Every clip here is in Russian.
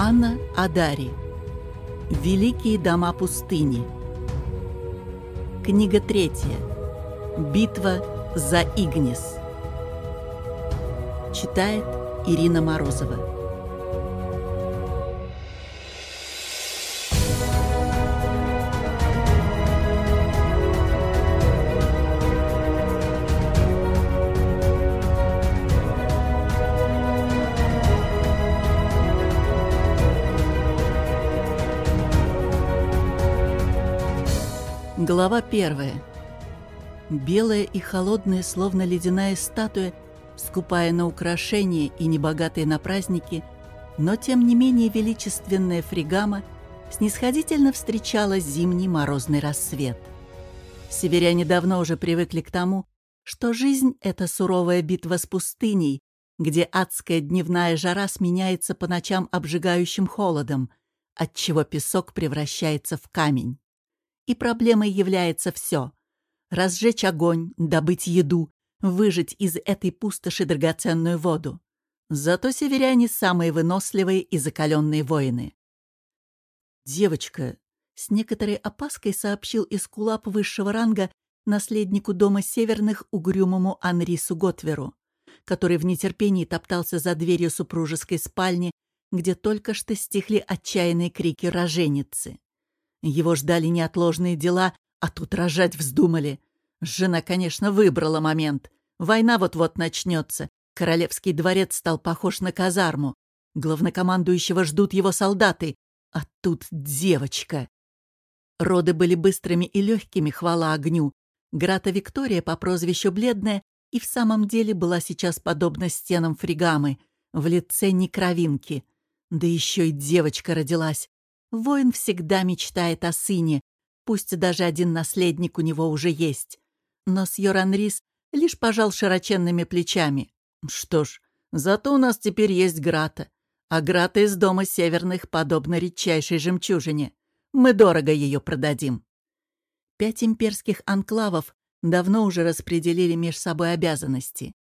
Анна Адари. Великие дома пустыни. Книга третья. Битва за Игнис. Читает Ирина Морозова. Глава первая. Белая и холодная, словно ледяная статуя, скупая на украшения и небогатые на праздники, но тем не менее величественная фригама снисходительно встречала зимний морозный рассвет. Северяне давно уже привыкли к тому, что жизнь — это суровая битва с пустыней, где адская дневная жара сменяется по ночам обжигающим холодом, отчего песок превращается в камень и проблемой является все. Разжечь огонь, добыть еду, выжать из этой пустоши драгоценную воду. Зато северяне самые выносливые и закаленные воины. «Девочка», — с некоторой опаской сообщил Искулап высшего ранга наследнику дома северных угрюмому Анрису Готверу, который в нетерпении топтался за дверью супружеской спальни, где только что стихли отчаянные крики роженицы. Его ждали неотложные дела, а тут рожать вздумали. Жена, конечно, выбрала момент. Война вот-вот начнется. Королевский дворец стал похож на казарму. Главнокомандующего ждут его солдаты. А тут девочка. Роды были быстрыми и легкими, хвала огню. Грата Виктория по прозвищу Бледная и в самом деле была сейчас подобна стенам фригамы, в лице некровинки. Да еще и девочка родилась. Воин всегда мечтает о сыне, пусть даже один наследник у него уже есть. Но Сьоран Рис лишь пожал широченными плечами. Что ж, зато у нас теперь есть Грата. А Грата из дома северных подобна редчайшей жемчужине. Мы дорого ее продадим. Пять имперских анклавов давно уже распределили меж собой обязанности.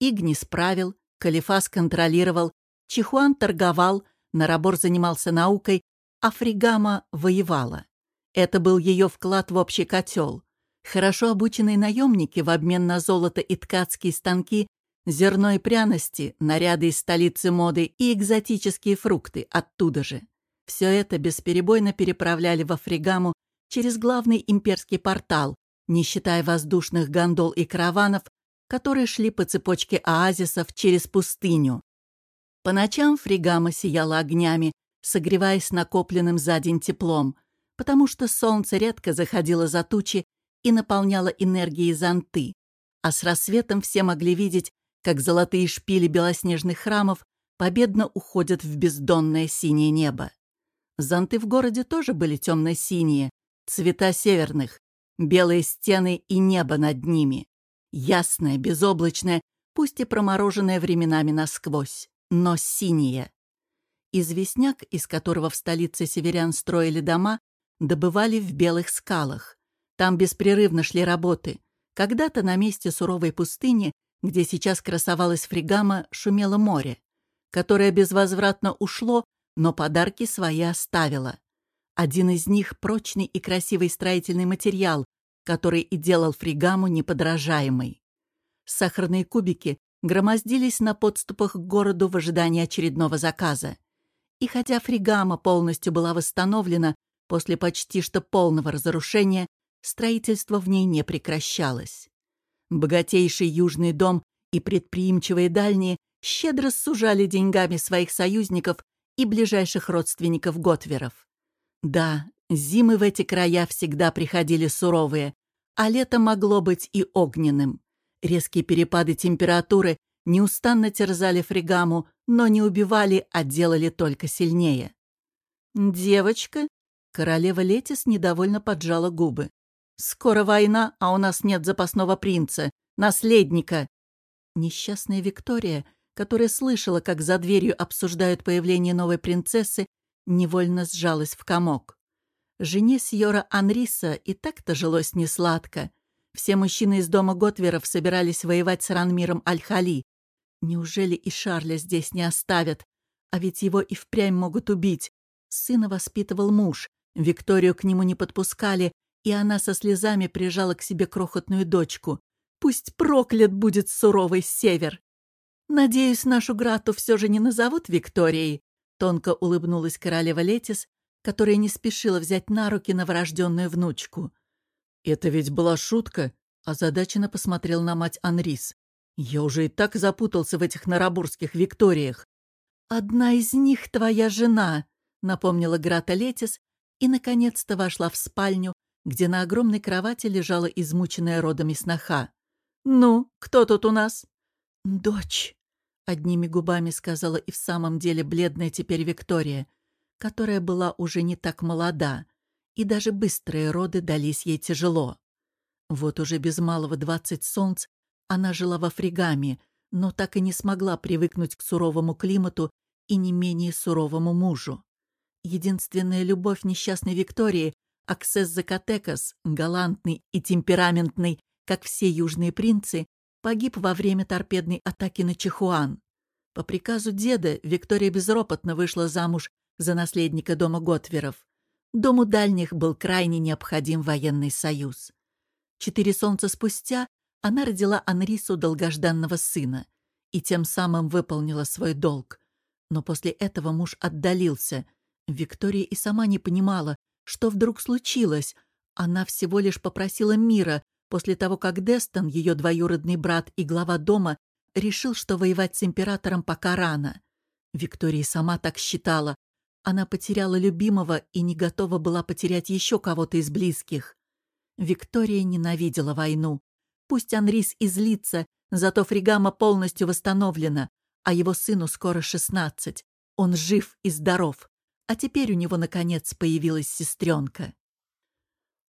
Игнис правил, Калифас контролировал, Чихуан торговал, Нарабор занимался наукой, а Фригама воевала. Это был ее вклад в общий котел. Хорошо обученные наемники в обмен на золото и ткацкие станки, зерно и пряности, наряды из столицы моды и экзотические фрукты оттуда же. Все это бесперебойно переправляли во Фригаму через главный имперский портал, не считая воздушных гондол и караванов, которые шли по цепочке оазисов через пустыню. По ночам Фригама сияла огнями, согреваясь накопленным за день теплом, потому что солнце редко заходило за тучи и наполняло энергией зонты, а с рассветом все могли видеть, как золотые шпили белоснежных храмов победно уходят в бездонное синее небо. Зонты в городе тоже были темно-синие, цвета северных, белые стены и небо над ними. Ясное, безоблачное, пусть и промороженное временами насквозь, но синее. Известняк, из которого в столице северян строили дома, добывали в белых скалах. Там беспрерывно шли работы. Когда-то на месте суровой пустыни, где сейчас красовалась фригама, шумело море, которое безвозвратно ушло, но подарки свои оставило. Один из них — прочный и красивый строительный материал, который и делал фригаму неподражаемой. Сахарные кубики громоздились на подступах к городу в ожидании очередного заказа. И хотя Фригама полностью была восстановлена после почти что полного разрушения, строительство в ней не прекращалось. Богатейший южный дом и предприимчивые дальние щедро сужали деньгами своих союзников и ближайших родственников Готверов. Да, зимы в эти края всегда приходили суровые, а лето могло быть и огненным. Резкие перепады температуры неустанно терзали фригаму, но не убивали, а делали только сильнее. «Девочка?» — королева Летис недовольно поджала губы. «Скоро война, а у нас нет запасного принца, наследника!» Несчастная Виктория, которая слышала, как за дверью обсуждают появление новой принцессы, невольно сжалась в комок. Жене Сьора Анриса и так-то жилось несладко. Все мужчины из дома Готверов собирались воевать с Ранмиром Аль-Хали, Неужели и Шарля здесь не оставят? А ведь его и впрямь могут убить. Сына воспитывал муж. Викторию к нему не подпускали, и она со слезами прижала к себе крохотную дочку. Пусть проклят будет суровый север. Надеюсь, нашу Грату все же не назовут Викторией, тонко улыбнулась королева Летис, которая не спешила взять на руки новорожденную внучку. «Это ведь была шутка?» — озадаченно посмотрел на мать Анрис. «Я уже и так запутался в этих нарабурских Викториях». «Одна из них твоя жена», — напомнила Грата Летис и, наконец-то, вошла в спальню, где на огромной кровати лежала измученная родами сноха. «Ну, кто тут у нас?» «Дочь», — одними губами сказала и в самом деле бледная теперь Виктория, которая была уже не так молода, и даже быстрые роды дались ей тяжело. Вот уже без малого двадцать солнц она жила во Фригаме, но так и не смогла привыкнуть к суровому климату и не менее суровому мужу. Единственная любовь несчастной Виктории — Аксес Закатекас, галантный и темпераментный, как все южные принцы, погиб во время торпедной атаки на Чихуан. По приказу деда Виктория безропотно вышла замуж за наследника дома Готверов. Дому дальних был крайне необходим военный союз. Четыре солнца спустя она родила Анрису долгожданного сына и тем самым выполнила свой долг. Но после этого муж отдалился. Виктория и сама не понимала, что вдруг случилось. Она всего лишь попросила мира, после того, как Дестон, ее двоюродный брат и глава дома, решил, что воевать с императором пока рано. Виктория сама так считала. Она потеряла любимого и не готова была потерять еще кого-то из близких. Виктория ненавидела войну. Пусть Анрис излится, зато Фригама полностью восстановлена, а его сыну скоро шестнадцать. Он жив и здоров. А теперь у него, наконец, появилась сестренка.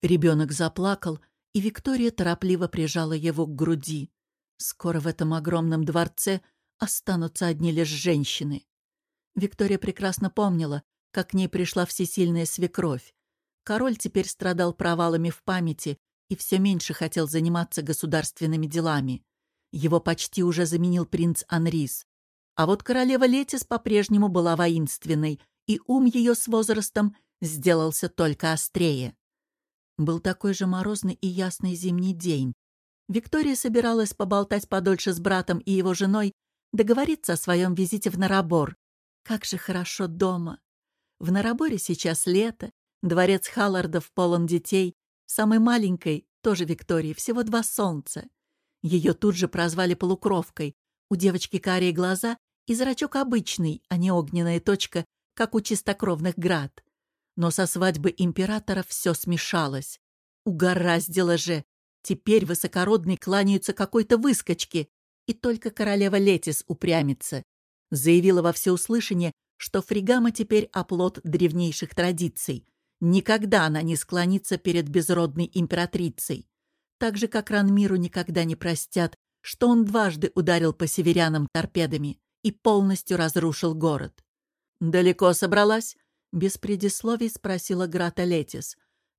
Ребенок заплакал, и Виктория торопливо прижала его к груди. Скоро в этом огромном дворце останутся одни лишь женщины. Виктория прекрасно помнила, как к ней пришла всесильная свекровь. Король теперь страдал провалами в памяти и все меньше хотел заниматься государственными делами. Его почти уже заменил принц Анрис. А вот королева Летис по-прежнему была воинственной, и ум ее с возрастом сделался только острее. Был такой же морозный и ясный зимний день. Виктория собиралась поболтать подольше с братом и его женой, договориться о своем визите в Нарабор. Как же хорошо дома! В Нараборе сейчас лето, дворец Халлардов полон детей, самой маленькой, тоже Виктории, всего два солнца. Ее тут же прозвали полукровкой. У девочки карие глаза и зрачок обычный, а не огненная точка, как у чистокровных град. Но со свадьбы императора все смешалось. Угораздило же! Теперь высокородный кланяются какой-то выскочке, и только королева Летис упрямится. Заявила во всеуслышание, что Фригама теперь оплот древнейших традиций. Никогда она не склонится перед безродной императрицей. Так же, как Ранмиру никогда не простят, что он дважды ударил по северянам торпедами и полностью разрушил город. «Далеко собралась?» Без предисловий спросила Грата Летис.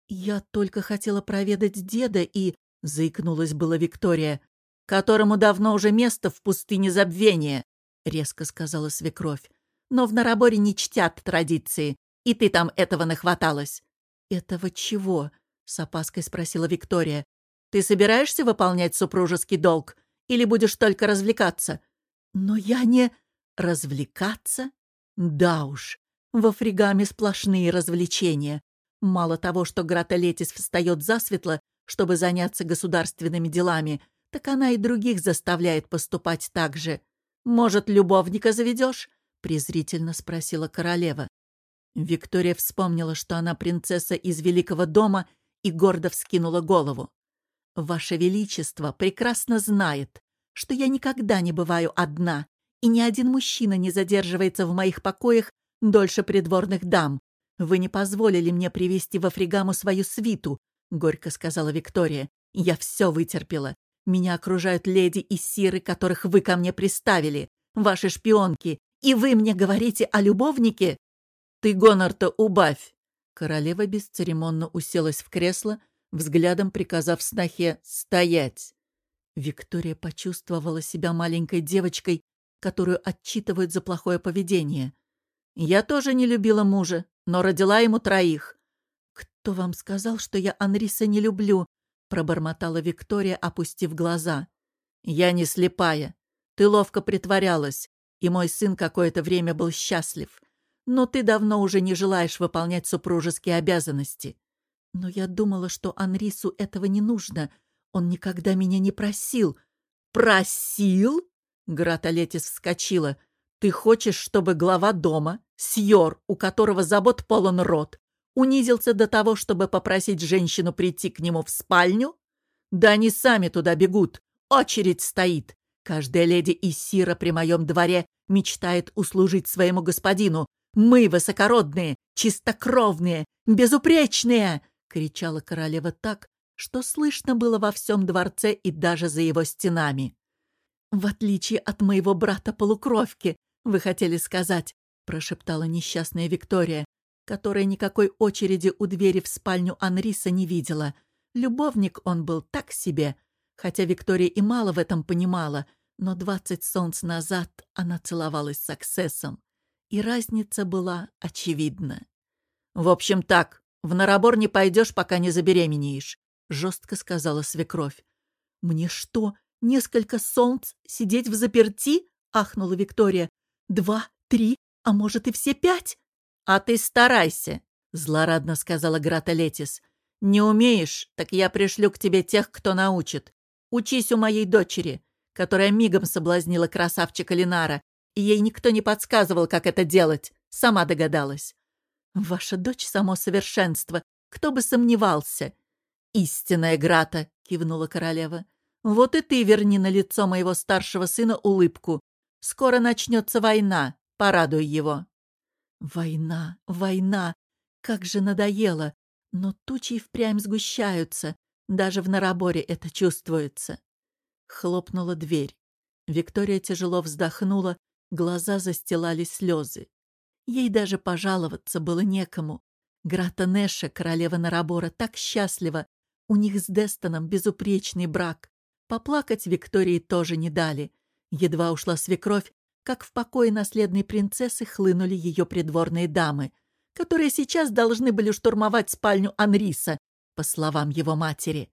«Я только хотела проведать деда и...» — заикнулась была Виктория. «Которому давно уже место в пустыне забвения», — резко сказала свекровь. «Но в Нараборе не чтят традиции, и ты там этого нахваталась». «Этого чего?» — с опаской спросила Виктория. «Ты собираешься выполнять супружеский долг или будешь только развлекаться?» «Но я не...» «Развлекаться?» «Да уж, во фригаме сплошные развлечения. Мало того, что Грата Летис встает засветло, чтобы заняться государственными делами, так она и других заставляет поступать так же. «Может, любовника заведешь?» — презрительно спросила королева. Виктория вспомнила, что она принцесса из Великого дома, и гордо вскинула голову. «Ваше Величество прекрасно знает, что я никогда не бываю одна, и ни один мужчина не задерживается в моих покоях дольше придворных дам. Вы не позволили мне привести во Фригаму свою свиту, — горько сказала Виктория. Я все вытерпела. Меня окружают леди и сиры, которых вы ко мне приставили, ваши шпионки, и вы мне говорите о любовнике? Ты гонор-то убавь. Королева бесцеремонно уселась в кресло, взглядом приказав снохе «стоять». Виктория почувствовала себя маленькой девочкой, которую отчитывают за плохое поведение. Я тоже не любила мужа, но родила ему троих. «Кто вам сказал, что я Анриса не люблю?» — пробормотала Виктория, опустив глаза. «Я не слепая. Ты ловко притворялась, и мой сын какое-то время был счастлив. Но ты давно уже не желаешь выполнять супружеские обязанности. Но я думала, что Анрису этого не нужно. Он никогда меня не просил». «Просил?» — Грата Летис вскочила. «Ты хочешь, чтобы глава дома, Сьор, у которого забот полон рот, унизился до того, чтобы попросить женщину прийти к нему в спальню? Да они сами туда бегут. Очередь стоит. Каждая леди и сира при моем дворе мечтает услужить своему господину. Мы высокородные, чистокровные, безупречные!» — кричала королева так, что слышно было во всем дворце и даже за его стенами. «В отличие от моего брата-полукровки, вы хотели сказать», — прошептала несчастная Виктория, которая никакой очереди у двери в спальню Анриса не видела. Любовник он был так себе, хотя Виктория и мало в этом понимала, но двадцать солнц назад она целовалась с Аксессом, и разница была очевидна. «В общем так, в Нарабор не пойдешь, пока не забеременеешь», — жестко сказала свекровь. «Мне что, несколько солнц сидеть в заперти?» — ахнула Виктория. «Два, три, а может и все пять?» «А ты старайся», — злорадно сказала Грата Летис. «Не умеешь, так я пришлю к тебе тех, кто научит. Учись у моей дочери, которая мигом соблазнила красавчика Линара, и ей никто не подсказывал, как это делать. Сама догадалась. Ваша дочь — само совершенство. Кто бы сомневался. Истинная Грата, — кивнула королева. Вот и ты верни на лицо моего старшего сына улыбку. Скоро начнется война. Порадуй его. Война, война. Как же надоело. Но тучи впрямь сгущаются. Даже в Нараборе это чувствуется. Хлопнула дверь. Виктория тяжело вздохнула, глаза застилали слезы. Ей даже пожаловаться было некому. Грата Нэша, королева Нарабора, так счастлива. У них с Дестоном безупречный брак. Поплакать Виктории тоже не дали. Едва ушла свекровь, как в покое наследной принцессы хлынули ее придворные дамы, которые сейчас должны были штурмовать спальню Анриса, по словам его матери.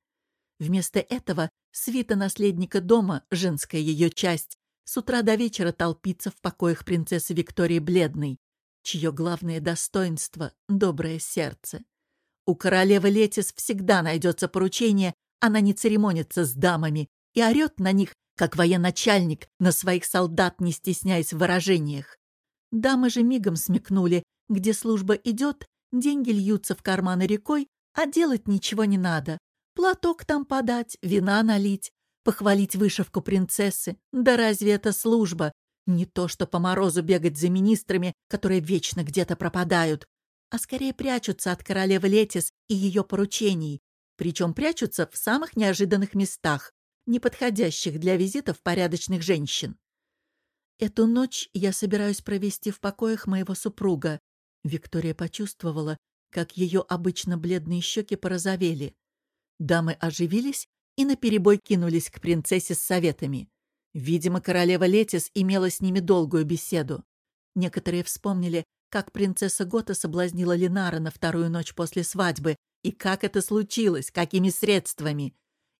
Вместо этого свита наследника дома, женская ее часть, с утра до вечера толпится в покоях принцессы Виктории Бледной, чье главное достоинство — доброе сердце. У королевы Летис всегда найдется поручение, она не церемонится с дамами и орет на них, как военачальник, на своих солдат, не стесняясь в выражениях. Дамы же мигом смекнули, где служба идет, деньги льются в карманы рекой, а делать ничего не надо. Платок там подать, вина налить, похвалить вышивку принцессы. Да разве это служба? Не то, что по морозу бегать за министрами, которые вечно где-то пропадают, а скорее прячутся от королевы Летис и ее поручений. Причем прячутся в самых неожиданных местах, неподходящих для визитов порядочных женщин. Эту ночь я собираюсь провести в покоях моего супруга. Виктория почувствовала, как ее обычно бледные щеки порозовели. Дамы оживились и наперебой кинулись к принцессе с советами. Видимо, королева Летис имела с ними долгую беседу. Некоторые вспомнили, как принцесса Гота соблазнила Ленара на вторую ночь после свадьбы, и как это случилось, какими средствами.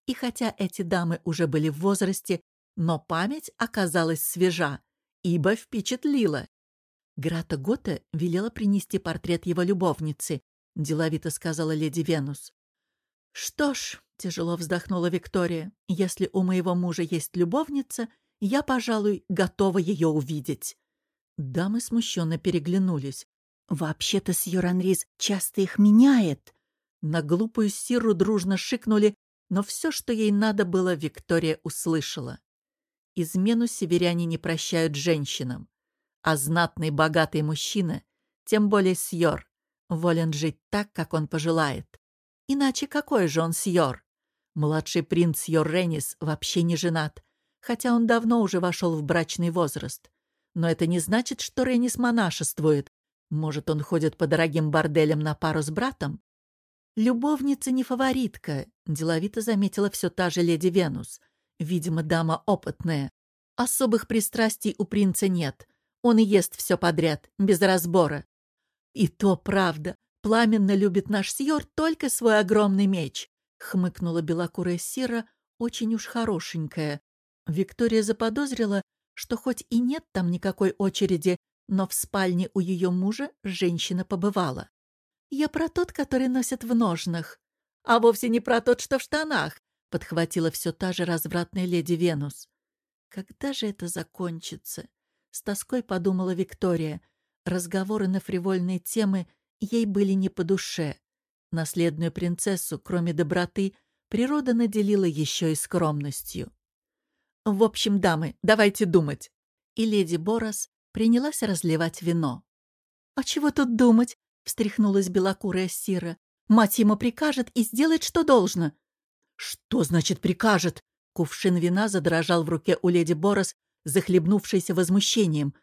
И хотя эти дамы уже были в возрасте, но память оказалась свежа, ибо впечатлила. Грата Гота велела принести портрет его любовницы, деловито сказала леди Венус. «Что ж», — тяжело вздохнула Виктория, «если у моего мужа есть любовница, я, пожалуй, готова ее увидеть». Дамы смущенно переглянулись. «Вообще-то Сьюранрис часто их меняет». На глупую Сиру дружно шикнули, но все, что ей надо было, Виктория услышала. Измену северяне не прощают женщинам. А знатный богатый мужчина, тем более Сьор, волен жить так, как он пожелает. Иначе какой же он Сьор? Младший принц Сьор Ренис вообще не женат, хотя он давно уже вошел в брачный возраст. Но это не значит, что Ренис монашествует. Может, он ходит по дорогим борделям на пару с братом? «Любовница не фаворитка», — деловито заметила все та же леди Венус. «Видимо, дама опытная. Особых пристрастий у принца нет. Он и ест все подряд, без разбора. И то правда. Пламенно любит наш сьор только свой огромный меч, хмыкнула белокурая Сира, очень уж хорошенькая. Виктория заподозрила, что хоть и нет там никакой очереди, но в спальне у ее мужа женщина побывала. «Я про тот, который носят в ножнах, а вовсе не про тот, что в штанах», подхватила все та же развратная леди Венус. «Когда же это закончится?» С тоской подумала Виктория. Разговоры на фривольные темы ей были не по душе. Наследную принцессу, кроме доброты, природа наделила еще и скромностью. «В общем, дамы, давайте думать». И леди Борос принялась разливать вино. «А чего тут думать?» — встряхнулась белокурая Сира. «Мать ему прикажет и сделает, что должно». «Что значит прикажет?» Кувшин вина задрожал в руке у леди Борос, захлебнувшийся возмущением.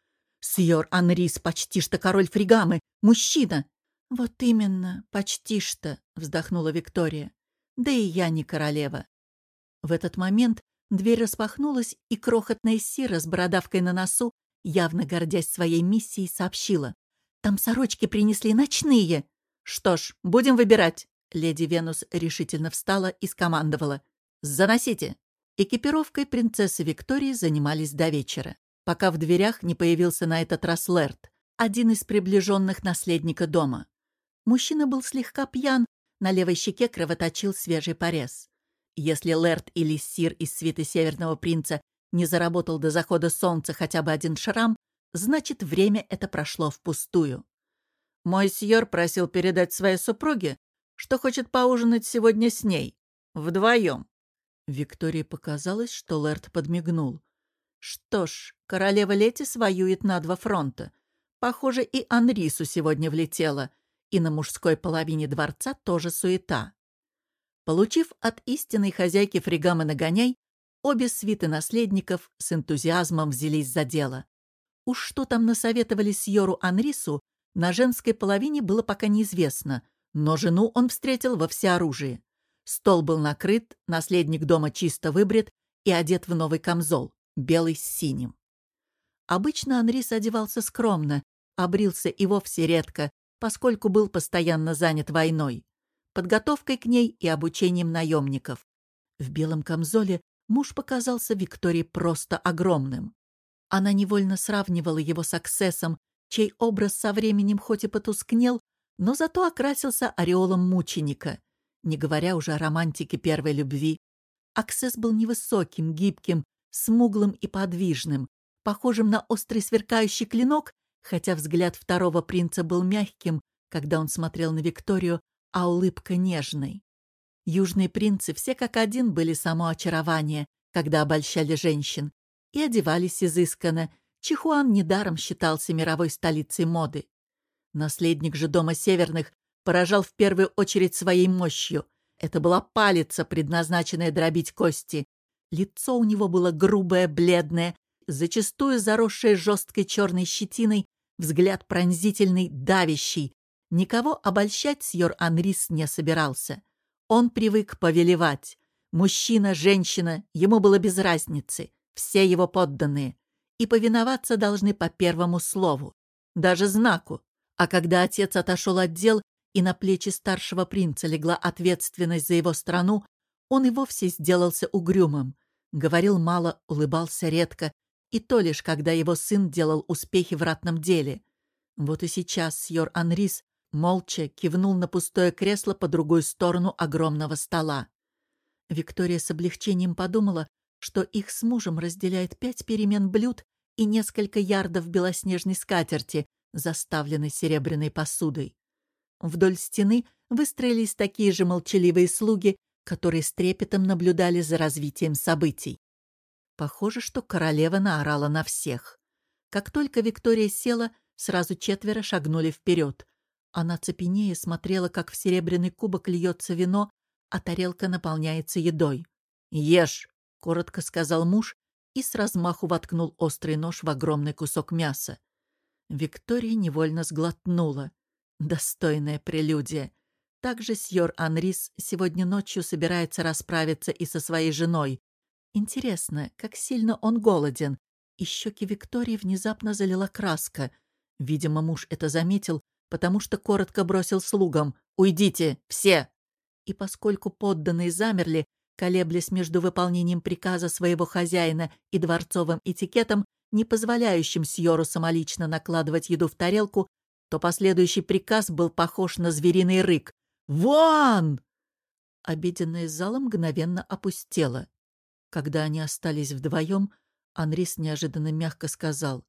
«Сьор Анрис почти что король фригамы, мужчина!» «Вот именно, почти что», — вздохнула Виктория. «Да и я не королева». В этот момент дверь распахнулась, и крохотная Сира с бородавкой на носу, явно гордясь своей миссией, сообщила. «Там сорочки принесли ночные!» «Что ж, будем выбирать!» Леди Венус решительно встала и скомандовала. «Заносите!» Экипировкой принцессы Виктории занимались до вечера, пока в дверях не появился на этот раз Лэрд, один из приближенных наследника дома. Мужчина был слегка пьян, на левой щеке кровоточил свежий порез. Если Лэрд или Сир из свиты Северного принца не заработал до захода солнца хотя бы один шрам, значит, время это прошло впустую. Мой сьор просил передать своей супруге, что хочет поужинать сегодня с ней. Вдвоем. Виктории показалось, что Лэрд подмигнул. Что ж, королева Летис воюет на два фронта. Похоже, и Анрису сегодня влетела, и на мужской половине дворца тоже суета. Получив от истинной хозяйки фригамы нагоняй, обе свиты наследников с энтузиазмом взялись за дело. Уж что там насоветовали Сьору Анрису, на женской половине было пока неизвестно, но жену он встретил во всеоружии. Стол был накрыт, наследник дома чисто выбрит и одет в новый камзол, белый с синим. Обычно Анрис одевался скромно, обрился и вовсе редко, поскольку был постоянно занят войной, подготовкой к ней и обучением наемников. В белом камзоле муж показался Виктории просто огромным. Она невольно сравнивала его с Аксессом, чей образ со временем хоть и потускнел, но зато окрасился ореолом мученика не говоря уже о романтике первой любви. Аксесс был невысоким, гибким, смуглым и подвижным, похожим на острый сверкающий клинок, хотя взгляд второго принца был мягким, когда он смотрел на Викторию, а улыбка нежной. Южные принцы все как один были само очарование, когда обольщали женщин, и одевались изысканно. Чихуан недаром считался мировой столицей моды. Наследник же дома северных поражал в первую очередь своей мощью. Это была палица, предназначенная дробить кости. Лицо у него было грубое, бледное, зачастую заросшее жесткой черной щетиной, взгляд пронзительный, давящий. Никого обольщать сьор Анрис не собирался. Он привык повелевать. Мужчина, женщина, ему было без разницы. Все его подданные. И повиноваться должны по первому слову. Даже знаку. А когда отец отошел от дел, и на плечи старшего принца легла ответственность за его страну, он и вовсе сделался угрюмым. Говорил мало, улыбался редко, и то лишь, когда его сын делал успехи в ратном деле. Вот и сейчас сьор Анрис молча кивнул на пустое кресло по другую сторону огромного стола. Виктория с облегчением подумала, что их с мужем разделяет пять перемен блюд и несколько ярдов белоснежной скатерти, заставленной серебряной посудой. Вдоль стены выстроились такие же молчаливые слуги, которые с трепетом наблюдали за развитием событий. Похоже, что королева наорала на всех. Как только Виктория села, сразу четверо шагнули вперед. Она цепенея смотрела, как в серебряный кубок льется вино, а тарелка наполняется едой. «Ешь!» — коротко сказал муж и с размаху воткнул острый нож в огромный кусок мяса. Виктория невольно сглотнула. Достойная прелюдия. Также сьор Анрис сегодня ночью собирается расправиться и со своей женой. Интересно, как сильно он голоден, и щеки Виктории внезапно залила краска. Видимо, муж это заметил, потому что коротко бросил слугам «Уйдите, все!». И поскольку подданные замерли, колеблясь между выполнением приказа своего хозяина и дворцовым этикетом, не позволяющим Сьору самолично накладывать еду в тарелку, то последующий приказ был похож на звериный рык. «Вон!» Обеденная зала мгновенно опустела. Когда они остались вдвоем, Анрис неожиданно мягко сказал.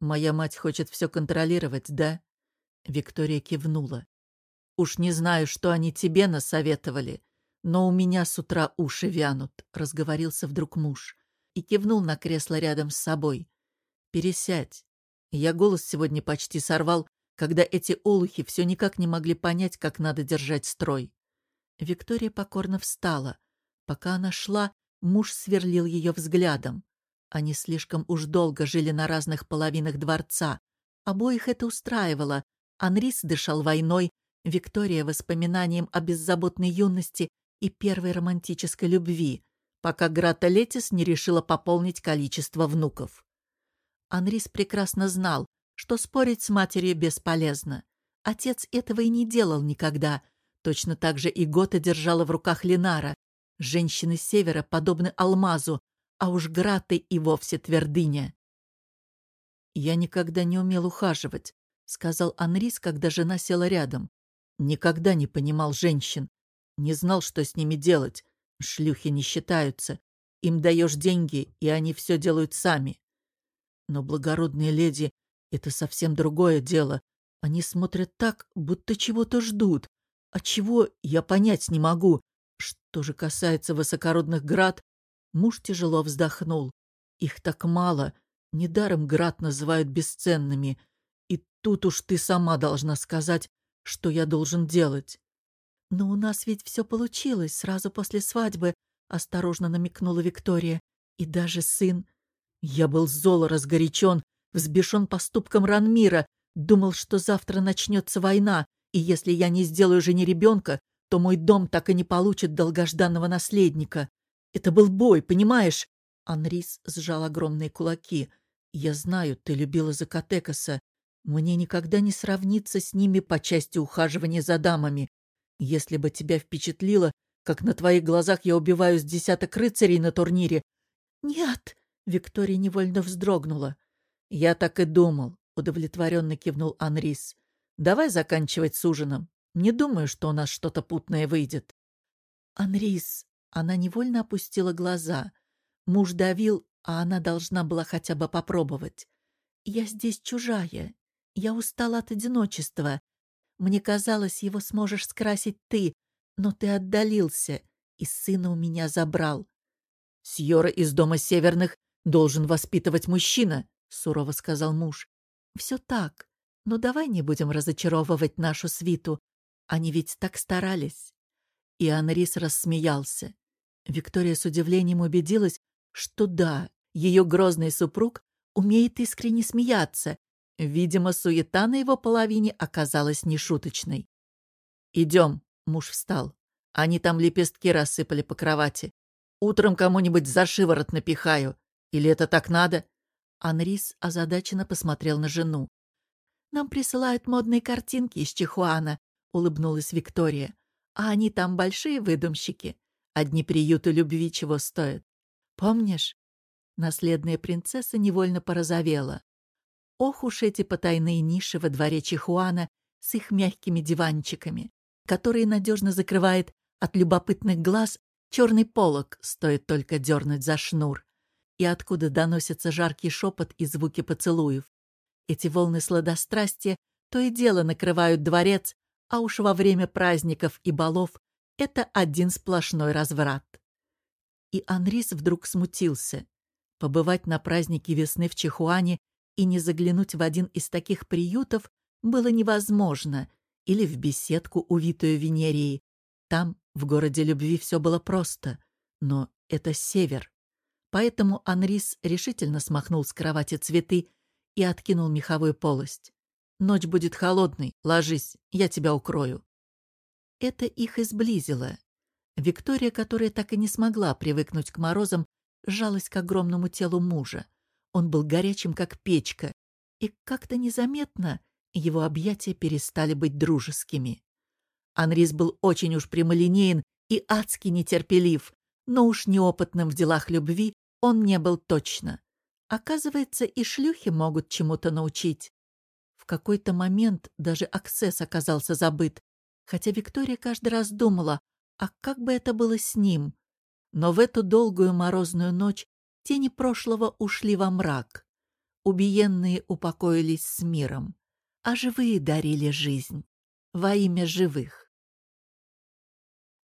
«Моя мать хочет все контролировать, да?» Виктория кивнула. «Уж не знаю, что они тебе насоветовали, но у меня с утра уши вянут», — разговорился вдруг муж и кивнул на кресло рядом с собой. «Пересядь». Я голос сегодня почти сорвал, когда эти олухи все никак не могли понять, как надо держать строй. Виктория покорно встала. Пока она шла, муж сверлил ее взглядом. Они слишком уж долго жили на разных половинах дворца. Обоих это устраивало. Анрис дышал войной, Виктория — воспоминанием о беззаботной юности и первой романтической любви, пока Грата Летис не решила пополнить количество внуков. Анрис прекрасно знал, что спорить с матерью бесполезно. Отец этого и не делал никогда. Точно так же и Гота держала в руках Ленара. Женщины севера подобны алмазу, а уж Граты и вовсе твердыня. «Я никогда не умел ухаживать», — сказал Анрис, когда жена села рядом. «Никогда не понимал женщин. Не знал, что с ними делать. Шлюхи не считаются. Им даешь деньги, и они все делают сами. Но благородные леди — это совсем другое дело. Они смотрят так, будто чего-то ждут. А чего, я понять не могу. Что же касается высокородных град, Муж тяжело вздохнул. Их так мало. Недаром град называют бесценными. И тут уж ты сама должна сказать, что я должен делать. «Но у нас ведь все получилось сразу после свадьбы», — осторожно намекнула Виктория. «И даже сын...» Я был золо разгорячен, взбешен поступком Ранмира, думал, что завтра начнется война, и если я не сделаю жене ребенка, то мой дом так и не получит долгожданного наследника. Это был бой, понимаешь?» Анрис сжал огромные кулаки. «Я знаю, ты любила Закатекаса. Мне никогда не сравниться с ними по части ухаживания за дамами. Если бы тебя впечатлило, как на твоих глазах я убиваю с десяток рыцарей на турнире...» «Нет!» — Виктория невольно вздрогнула. «Я так и думал», — удовлетворенно кивнул Анрис. «Давай заканчивать с ужином. Не думаю, что у нас что-то путное выйдет». «Анрис, она невольно опустила глаза. Муж давил, а она должна была хотя бы попробовать. «Я здесь чужая. Я устала от одиночества. Мне казалось, его сможешь скрасить ты, но ты отдалился, и сына у меня забрал». «Сьора из дома северных должен воспитывать мужчина», — сурово сказал муж. «Все так, но давай не будем разочаровывать нашу свиту. Они ведь так старались». И Анрис рассмеялся. Виктория с удивлением убедилась, что да, ее грозный супруг умеет искренне смеяться. Видимо, суета на его половине оказалась нешуточной. «Идем», — муж встал. Они там лепестки рассыпали по кровати. Утром кому-нибудь за шиворот напихаю. Или это так надо?» Анрис озадаченно посмотрел на жену. «Нам присылают модные картинки из Чихуана», — улыбнулась Виктория. «А они там большие выдумщики. Одни приюты любви чего стоят. Помнишь? Наследная принцесса невольно порозовела. Ох уж эти потайные ниши во дворе Чихуана с их мягкими диванчиками, которые надежно закрывает от любопытных глаз черный полог, стоит только дернуть за шнур, и откуда доносится жаркий шепот и звуки поцелуев. Эти волны сладострастия то и дело накрывают дворец, а уж во время праздников и балов это один сплошной разврат. И Анрис вдруг смутился. Побывать на празднике весны в Чихуане и не заглянуть в один из таких приютов было невозможно, или в беседку, увитую Венерией. Там, в городе любви, все было просто, но это север. Поэтому Анрис решительно смахнул с кровати цветы и откинул меховую полость. «Ночь будет холодной, ложись, я тебя укрою». Это их и сблизило. Виктория, которая так и не смогла привыкнуть к морозам, жалась к огромному телу мужа. Он был горячим, как печка, и как-то незаметно его объятия перестали быть дружескими. Анрис был очень уж прямолинеен и адски нетерпелив, но уж неопытным в делах любви он не был точно. Оказывается, и шлюхи могут чему-то научить. Какой-то момент даже аксесс оказался забыт, хотя Виктория каждый раз думала, а как бы это было с ним? Но в эту долгую морозную ночь тени прошлого ушли во мрак. Убиенные упокоились с миром, а живые дарили жизнь во имя живых.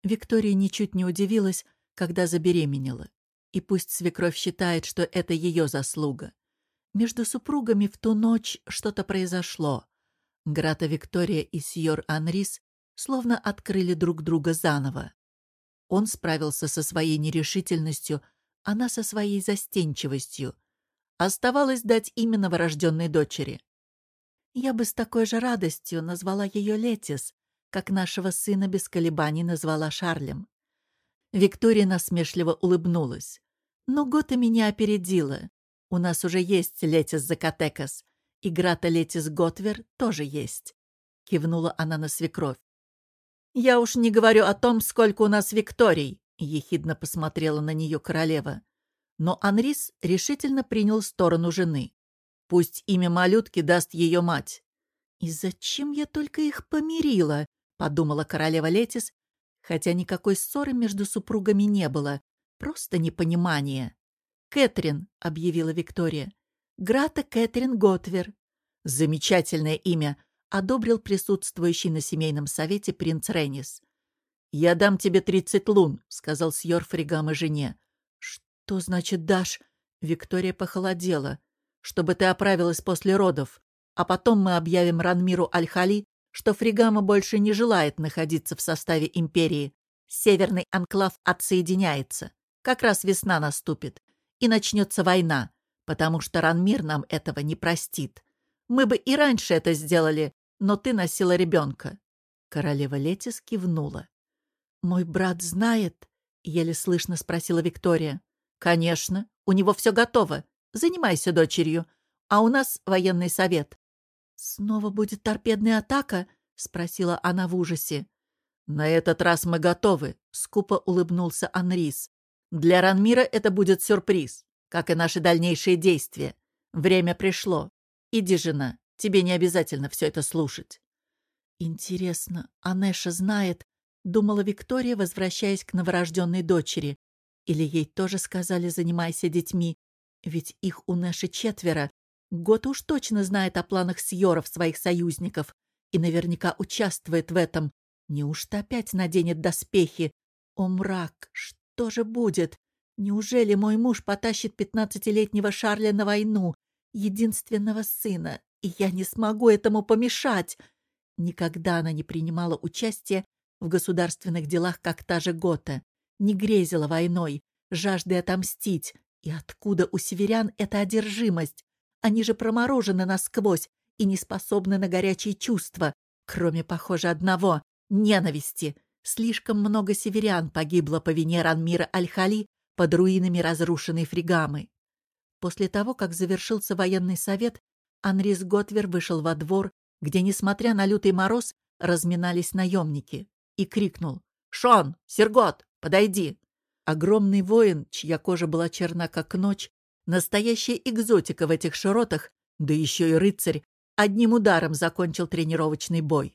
Виктория ничуть не удивилась, когда забеременела. И пусть свекровь считает, что это ее заслуга. Между супругами в ту ночь что-то произошло. Грата Виктория и Сьор Анрис словно открыли друг друга заново. Он справился со своей нерешительностью, она со своей застенчивостью. Оставалось дать имя новорожденной дочери. Я бы с такой же радостью назвала ее Летис, как нашего сына без колебаний назвала Шарлем. Виктория насмешливо улыбнулась. «Но Гота меня опередила. У нас уже есть Летис Закатекас, и Грата Летис Готвер тоже есть», — кивнула она на свекровь. «Я уж не говорю о том, сколько у нас Викторий», — ехидно посмотрела на нее королева. Но Анрис решительно принял сторону жены. Пусть имя малютки даст ее мать. «И зачем я только их помирила?» — подумала королева Летис, хотя никакой ссоры между супругами не было, просто непонимание. «Кэтрин», — объявила Виктория. «Грата Кэтрин Готвер». «Замечательное имя», одобрил присутствующий на семейном совете принц Реннис. «Я дам тебе тридцать лун», — сказал Сьор Фригам и жене. «Что значит дашь?» Виктория похолодела. «Чтобы ты оправилась после родов. А потом мы объявим Ранмиру Аль-Хали, что Фригама больше не желает находиться в составе империи. Северный анклав отсоединяется. Как раз весна наступит. И начнется война, потому что Ранмир нам этого не простит. Мы бы и раньше это сделали, но ты носила ребенка». Королева Летис кивнула. «Мой брат знает?» — еле слышно спросила Виктория. «Конечно. У него все готово. Занимайся дочерью. А у нас военный совет». «Снова будет торпедная атака?» — спросила она в ужасе. «На этот раз мы готовы», — скупо улыбнулся Анрис. «Для Ранмира это будет сюрприз, как и наши дальнейшие действия. Время пришло. Иди, жена, тебе не обязательно все это слушать. Интересно, Анеша знает, думала Виктория, возвращаясь к новорожденной дочери. Или ей тоже сказали «занимайся детьми», ведь их у Нэши четверо. Год уж точно знает о планах Сьоров, своих союзников, и наверняка участвует в этом. Неужто опять наденет доспехи? О, мрак, что же будет? Неужели мой муж потащит пятнадцатилетнего Шарля на войну, единственного сына, и я не смогу этому помешать. Никогда она не принимала участия в государственных делах, как та же Гота, не грезила войной, жаждой отомстить. И откуда у северян эта одержимость? Они же проморожены насквозь и не способны на горячие чувства, кроме, похоже, одного — ненависти. Слишком много северян погибло по вине Ранмира Аль-Хали под руинами разрушенной фригамы. После того, как завершился военный совет, Анрис Готвер вышел во двор, где, несмотря на лютый мороз, разминались наемники, и крикнул «Шон! Сергот! Подойди!» Огромный воин, чья кожа была черна как ночь, настоящая экзотика в этих широтах, да еще и рыцарь, одним ударом закончил тренировочный бой.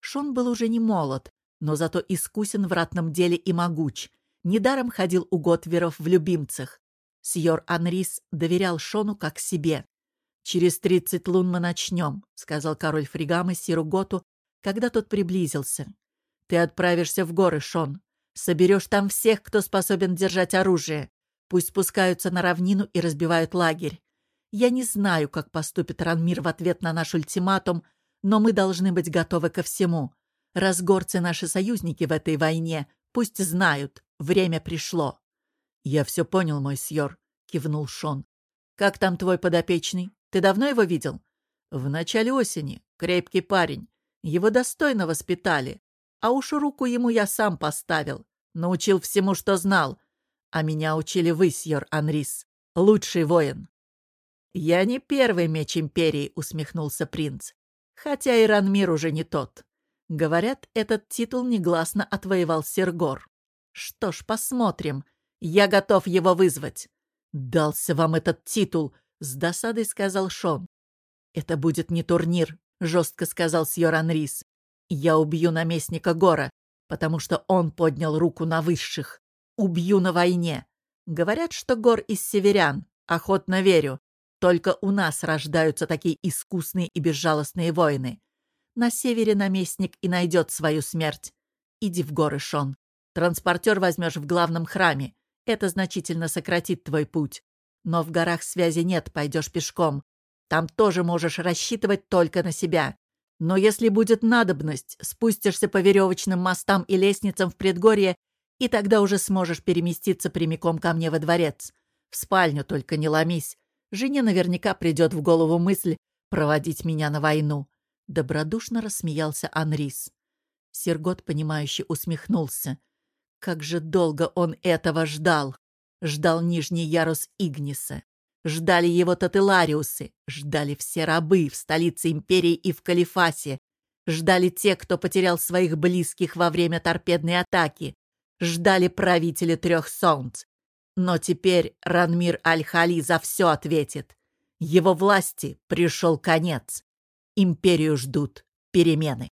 Шон был уже не молод, но зато искусен в ратном деле и могуч. Недаром ходил у Готверов в любимцах. Сьор Анрис доверял Шону как себе. «Через тридцать лун мы начнем», — сказал король Фригамы Сиру Готу, когда тот приблизился. «Ты отправишься в горы, Шон. Соберешь там всех, кто способен держать оружие. Пусть спускаются на равнину и разбивают лагерь. Я не знаю, как поступит Ранмир в ответ на наш ультиматум, но мы должны быть готовы ко всему. Разгорцы наши союзники в этой войне, пусть знают, время пришло». «Я все понял, мой сьор», — кивнул Шон. «Как там твой подопечный? Ты давно его видел?» «В начале осени. Крепкий парень. Его достойно воспитали. А уж руку ему я сам поставил. Научил всему, что знал. А меня учили вы, сьор Анрис. Лучший воин». «Я не первый меч Империи», — усмехнулся принц. «Хотя и Ранмир уже не тот. Говорят, этот титул негласно отвоевал Сергор. Что ж, посмотрим. Я готов его вызвать». «Дался вам этот титул», — с досадой сказал Шон. «Это будет не турнир», — жестко сказал Сьоран Рис. «Я убью наместника Гора, потому что он поднял руку на высших. Убью на войне. Говорят, что Гор из северян. Охотно верю. Только у нас рождаются такие искусные и безжалостные воины. На севере наместник и найдет свою смерть. Иди в горы, Шон. Транспортер возьмешь в главном храме. Это значительно сократит твой путь. Но в горах связи нет, пойдешь пешком. Там тоже можешь рассчитывать только на себя. Но если будет надобность, спустишься по веревочным мостам и лестницам в предгорье, и тогда уже сможешь переместиться прямиком ко мне во дворец. В спальню только не ломись. Жене наверняка придет в голову мысль проводить меня на войну. Добродушно рассмеялся Анрис. Сергот, понимающе усмехнулся. Как же долго он этого ждал! Ждал нижний ярус Игниса. Ждали его тателариусы, ждали все рабы в столице империи и в Калифасе. Ждали те, кто потерял своих близких во время торпедной атаки. Ждали правители трех солнц. Но теперь Ранмир Аль-Хали за все ответит. Его власти пришел конец. Империю ждут перемены.